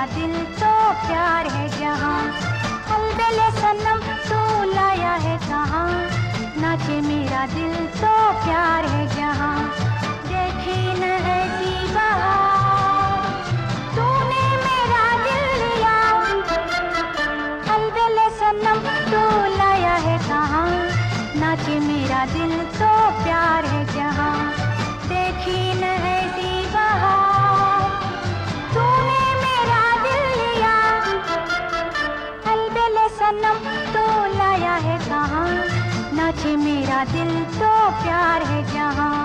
मेरा दिल तो प्यार है जहाँ। अलबल सनम तू लाया है कहाँ। नाचे मेरा दिल तो प्यार है जहाँ। देखी न प्यार है जहाँ।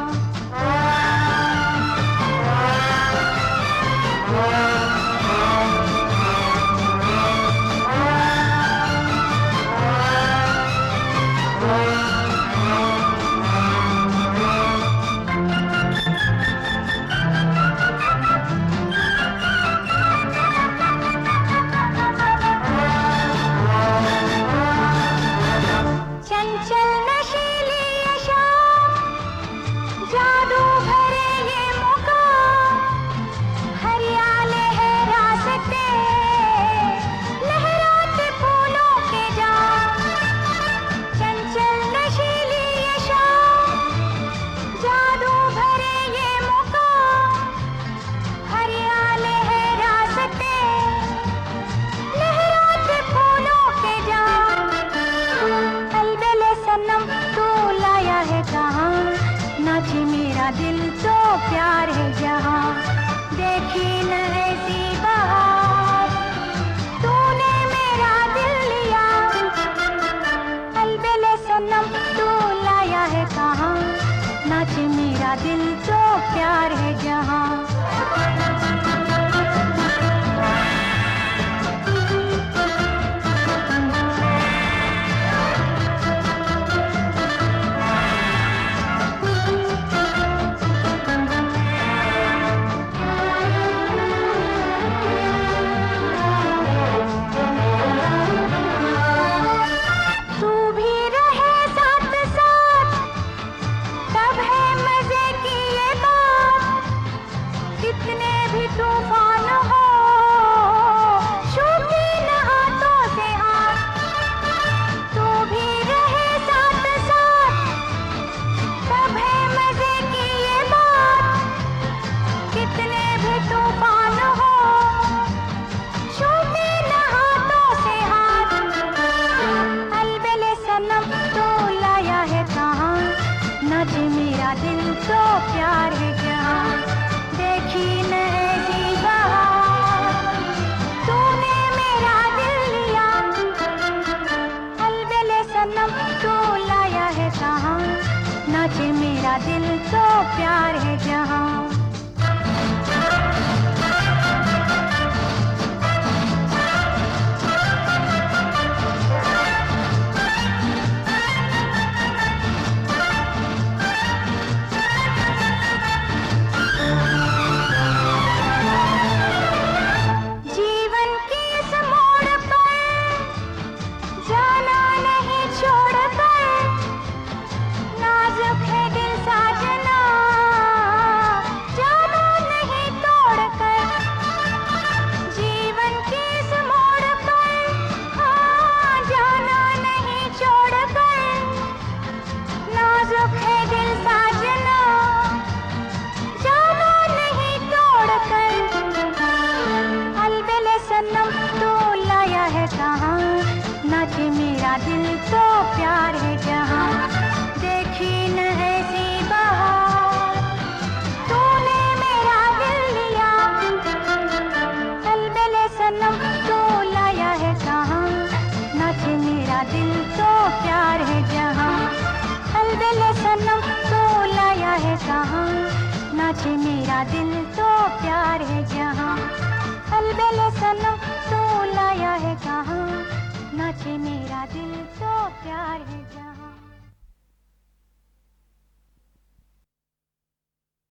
Thank प्यार है जहाँ। देखी न ऐसी तो प्यार है देखी तूने मेरा लाया है कहाँ? नाचे मेरा दिल तो प्यार है जहाँ। मेरा दिल तो प्यार है जहाँ। अलबिल सनम तो लाया है कहाँ। नाचे मेरा दिल तो प्यार है जहाँ। अलबिल सनम तो लाया है कहाँ। नाचे मेरा दिल तो प्यार है जहाँ।